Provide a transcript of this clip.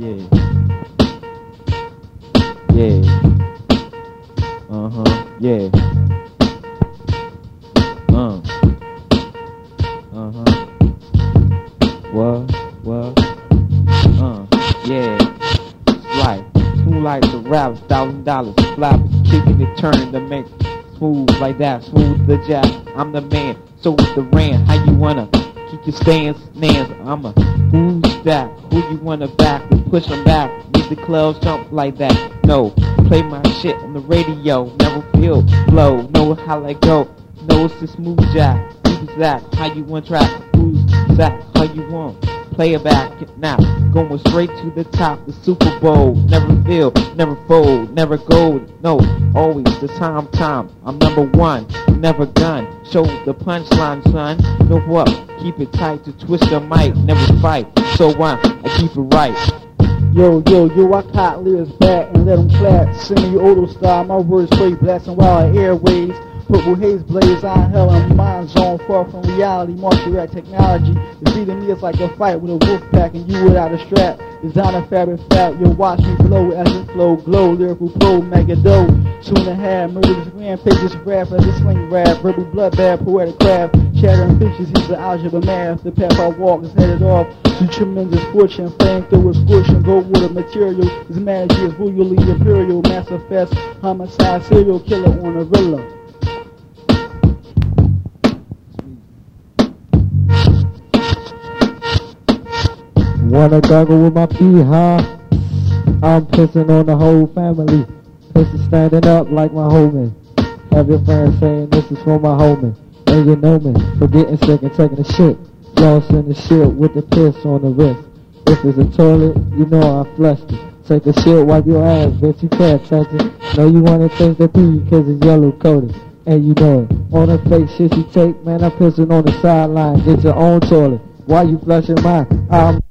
Yeah. Yeah. Uh huh. Yeah. Uh. Uh huh. What? What? Uh. Yeah. Right. Smooth like the rap, thousand dollars. Flap, kicking and turning the mix. Smooth like that, smooth the jazz. I'm the man, so with the ran. How you wanna keep your stance? Nans, I'm a who's that? Who you wanna back? We push them back, make the clubs jump like that. No, play my shit on the radio, never feel flow, know how I go. Know it's the smooth jack. Who's that? How you want track? Who's that? How you want? Play it back now, going straight to the top, the Super Bowl. Never feel, never fold, never gold. No, always the time, time. I'm number one, never done. Show the punchline, son. Know what? Keep it tight to twist the mic, never fight. So why? I keep it right. Yo, yo, yo, I caught lyrics back and let them clap. Semi-auto style, my words play blasting wild airways. Purple haze blaze, I hell in mind zone, far from reality. Martial art technology defeating me is like a fight with a wolf pack and you without a strap. Designer fabric fat, yo, watch me flow as it flow, glow, lyrical flow, mega dough. And a half, murderous rampages, rap as a sling rap, verbal bloodbath, poetic craft, shattering pictures, he's the algebra math. The path I walk is headed off to tremendous fortune, flame through a scorching, Goldwater material. His majesty is royally imperial, master fest, homicide, serial killer on a rilla. Wanna gargle with my feet, huh? I'm pissing on the whole family. Pissing standing up like my homie. Have your friends saying this is for my homie. And you know me, for getting sick and taking a shit. Flossing the shit with the piss on the wrist. If it's a toilet, you know I flushed it. Take a shit, wipe your ass, bitch, you can't touch it. Know you wanna change the pee cause it's yellow coated. And you know it. On the fake shit you take, man, I'm pissing on the sideline. Get your own toilet. Why you flushing mine? I'm